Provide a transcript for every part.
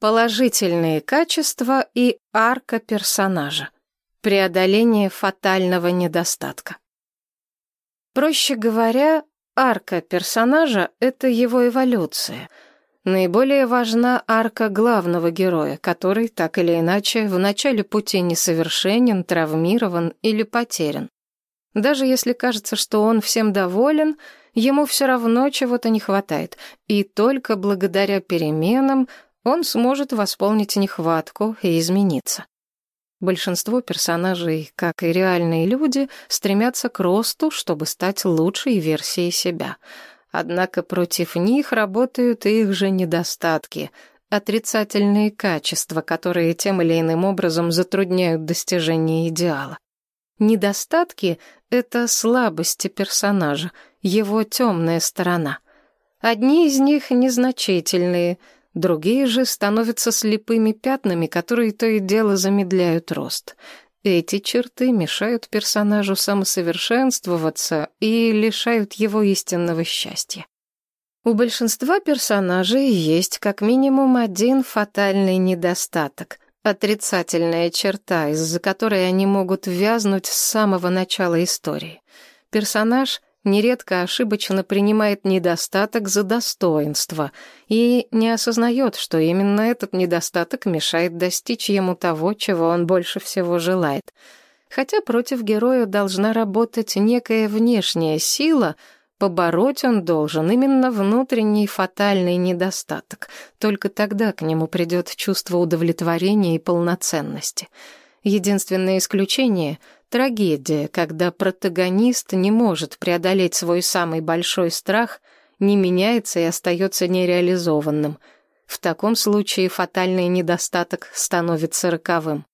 Положительные качества и арка персонажа. Преодоление фатального недостатка. Проще говоря, арка персонажа — это его эволюция. Наиболее важна арка главного героя, который, так или иначе, в начале пути несовершенен, травмирован или потерян. Даже если кажется, что он всем доволен, ему все равно чего-то не хватает, и только благодаря переменам он сможет восполнить нехватку и измениться. Большинство персонажей, как и реальные люди, стремятся к росту, чтобы стать лучшей версией себя. Однако против них работают их же недостатки, отрицательные качества, которые тем или иным образом затрудняют достижение идеала. Недостатки — это слабости персонажа, его темная сторона. Одни из них незначительные — Другие же становятся слепыми пятнами, которые то и дело замедляют рост. Эти черты мешают персонажу самосовершенствоваться и лишают его истинного счастья. У большинства персонажей есть как минимум один фатальный недостаток — отрицательная черта, из-за которой они могут ввязнуть с самого начала истории. Персонаж нередко ошибочно принимает недостаток за достоинство и не осознает, что именно этот недостаток мешает достичь ему того, чего он больше всего желает. Хотя против героя должна работать некая внешняя сила, побороть он должен именно внутренний фатальный недостаток. Только тогда к нему придет чувство удовлетворения и полноценности. Единственное исключение — Трагедия, когда протагонист не может преодолеть свой самый большой страх, не меняется и остается нереализованным. В таком случае фатальный недостаток становится роковым.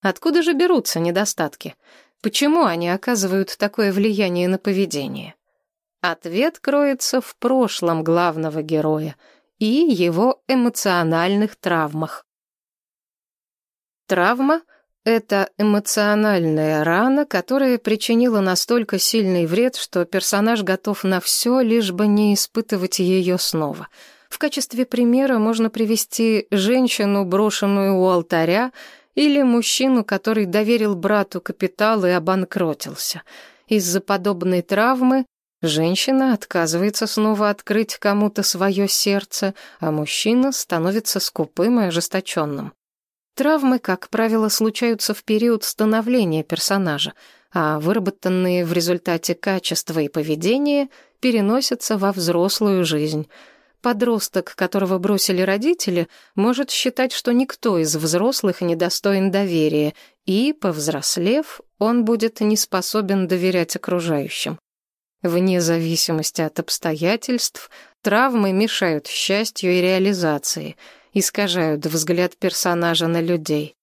Откуда же берутся недостатки? Почему они оказывают такое влияние на поведение? Ответ кроется в прошлом главного героя и его эмоциональных травмах. Травма — это эмоциональная рана, которая причинила настолько сильный вред, что персонаж готов на все, лишь бы не испытывать ее снова. В качестве примера можно привести женщину, брошенную у алтаря, или мужчину, который доверил брату капитал и обанкротился. Из-за подобной травмы женщина отказывается снова открыть кому-то свое сердце, а мужчина становится скупым и ожесточенным. Травмы, как правило, случаются в период становления персонажа, а выработанные в результате качества и поведения переносятся во взрослую жизнь. Подросток, которого бросили родители, может считать, что никто из взрослых не достоин доверия, и, повзрослев, он будет не способен доверять окружающим. Вне зависимости от обстоятельств, травмы мешают счастью и реализации — искажают взгляд персонажа на людей.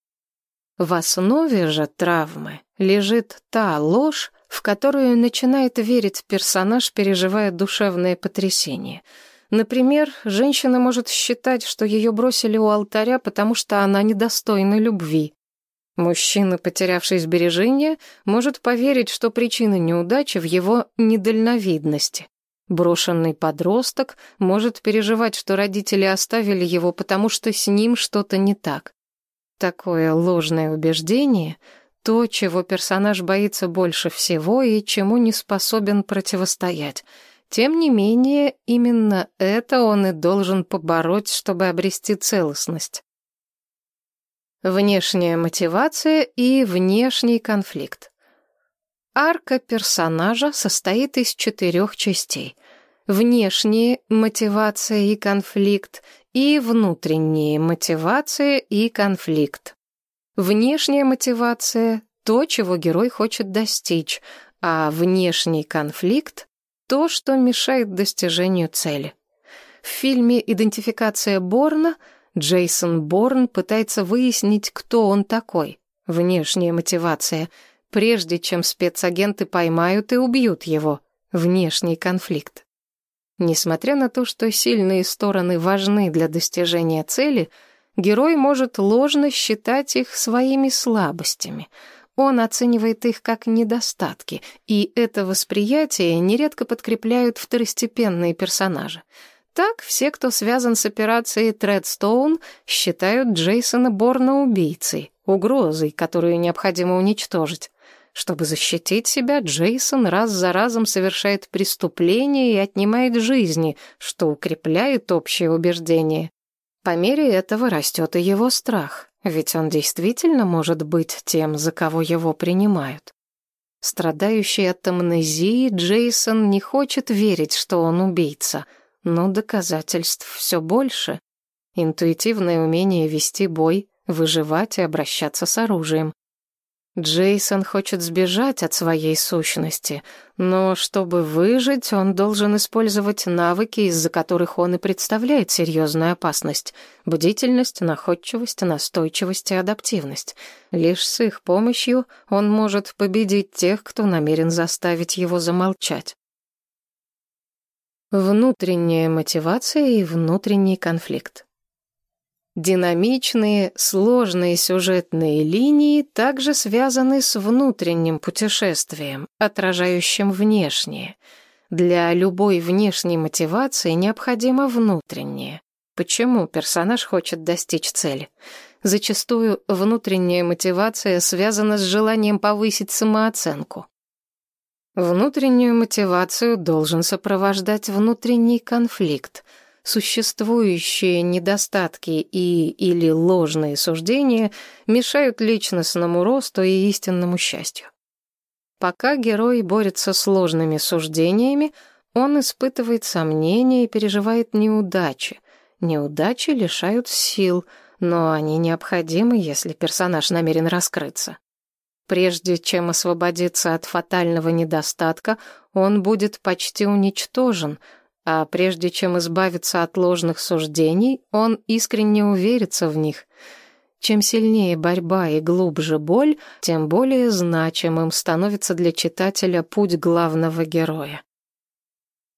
В основе же травмы лежит та ложь, в которую начинает верить персонаж, переживая душевное потрясение. Например, женщина может считать, что ее бросили у алтаря, потому что она недостойна любви. Мужчина, потерявший сбережения, может поверить, что причина неудачи в его недальновидности. Брошенный подросток может переживать, что родители оставили его, потому что с ним что-то не так. Такое ложное убеждение — то, чего персонаж боится больше всего и чему не способен противостоять. Тем не менее, именно это он и должен побороть, чтобы обрести целостность. Внешняя мотивация и внешний конфликт. Арка персонажа состоит из четырех частей внешние мотивация и конфликт и внутренние мотивация и конфликт. Внешняя мотивация — то, чего герой хочет достичь, а внешний конфликт — то, что мешает достижению цели. В фильме «Идентификация Борна» Джейсон Борн пытается выяснить, кто он такой. Внешняя мотивация. Прежде чем спецагенты поймают и убьют его. Внешний конфликт. Несмотря на то, что сильные стороны важны для достижения цели, герой может ложно считать их своими слабостями. Он оценивает их как недостатки, и это восприятие нередко подкрепляют второстепенные персонажи. Так все, кто связан с операцией Тредстоун, считают Джейсона Борна убийцей, угрозой, которую необходимо уничтожить. Чтобы защитить себя, Джейсон раз за разом совершает преступления и отнимает жизни, что укрепляет общее убеждение. По мере этого растет и его страх, ведь он действительно может быть тем, за кого его принимают. Страдающий от амнезии, Джейсон не хочет верить, что он убийца — но доказательств все больше. Интуитивное умение вести бой, выживать и обращаться с оружием. Джейсон хочет сбежать от своей сущности, но чтобы выжить, он должен использовать навыки, из-за которых он и представляет серьезную опасность. Бдительность, находчивость, настойчивость и адаптивность. Лишь с их помощью он может победить тех, кто намерен заставить его замолчать. Внутренняя мотивация и внутренний конфликт. Динамичные, сложные сюжетные линии также связаны с внутренним путешествием, отражающим внешнее. Для любой внешней мотивации необходимо внутреннее. Почему персонаж хочет достичь цели? Зачастую внутренняя мотивация связана с желанием повысить самооценку. Внутреннюю мотивацию должен сопровождать внутренний конфликт. Существующие недостатки и или ложные суждения мешают личностному росту и истинному счастью. Пока герой борется с сложными суждениями, он испытывает сомнения и переживает неудачи. Неудачи лишают сил, но они необходимы, если персонаж намерен раскрыться. Прежде чем освободиться от фатального недостатка, он будет почти уничтожен, а прежде чем избавиться от ложных суждений, он искренне уверится в них. Чем сильнее борьба и глубже боль, тем более значимым становится для читателя путь главного героя.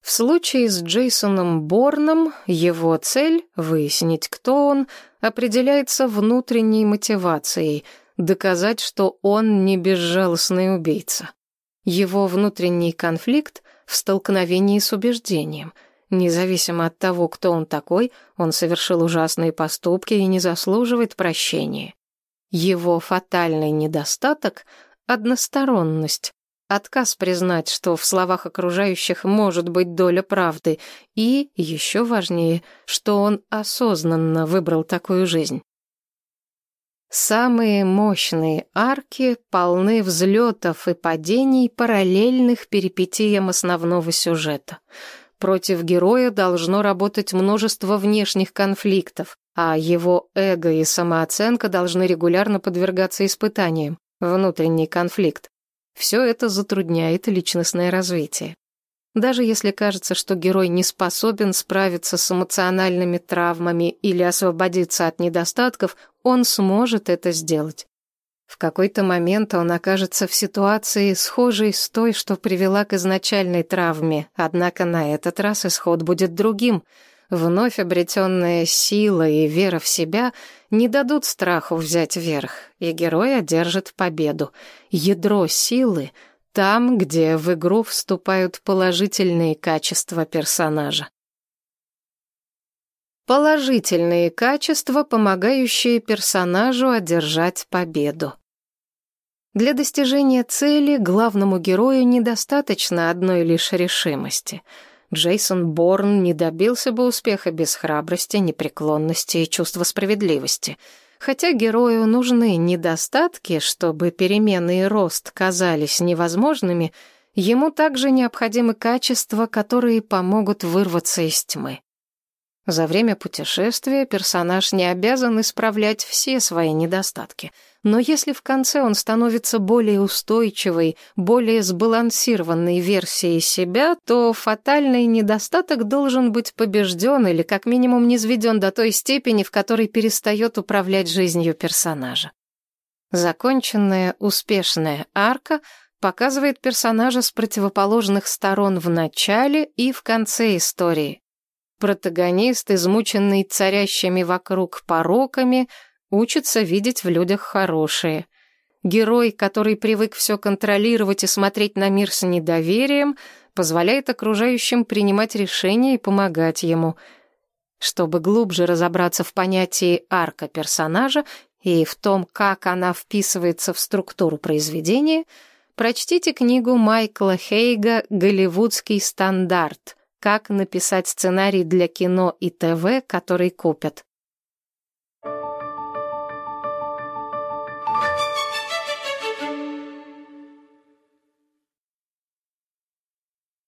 В случае с Джейсоном Борном его цель — выяснить, кто он — определяется внутренней мотивацией — доказать, что он не безжалостный убийца. Его внутренний конфликт в столкновении с убеждением. Независимо от того, кто он такой, он совершил ужасные поступки и не заслуживает прощения. Его фатальный недостаток — односторонность, отказ признать, что в словах окружающих может быть доля правды, и, еще важнее, что он осознанно выбрал такую жизнь. Самые мощные арки полны взлетов и падений, параллельных перипетиям основного сюжета. Против героя должно работать множество внешних конфликтов, а его эго и самооценка должны регулярно подвергаться испытаниям. Внутренний конфликт. Все это затрудняет личностное развитие. Даже если кажется, что герой не способен справиться с эмоциональными травмами или освободиться от недостатков, он сможет это сделать. В какой-то момент он окажется в ситуации, схожей с той, что привела к изначальной травме, однако на этот раз исход будет другим. Вновь обретенная сила и вера в себя не дадут страху взять верх, и герой одержит победу. Ядро силы — там, где в игру вступают положительные качества персонажа. Положительные качества, помогающие персонажу одержать победу. Для достижения цели главному герою недостаточно одной лишь решимости. Джейсон Борн не добился бы успеха без храбрости, непреклонности и чувства справедливости — Хотя герою нужны недостатки, чтобы перемены и рост казались невозможными, ему также необходимы качества, которые помогут вырваться из тьмы. За время путешествия персонаж не обязан исправлять все свои недостатки. Но если в конце он становится более устойчивой, более сбалансированной версией себя, то фатальный недостаток должен быть побежден или как минимум низведен до той степени, в которой перестает управлять жизнью персонажа. Законченная успешная арка показывает персонажа с противоположных сторон в начале и в конце истории. Протагонист, измученный царящими вокруг пороками, учится видеть в людях хорошее. Герой, который привык все контролировать и смотреть на мир с недоверием, позволяет окружающим принимать решения и помогать ему. Чтобы глубже разобраться в понятии арка персонажа и в том, как она вписывается в структуру произведения, прочтите книгу Майкла Хейга «Голливудский стандарт», как написать сценарий для кино и ТВ, который купят.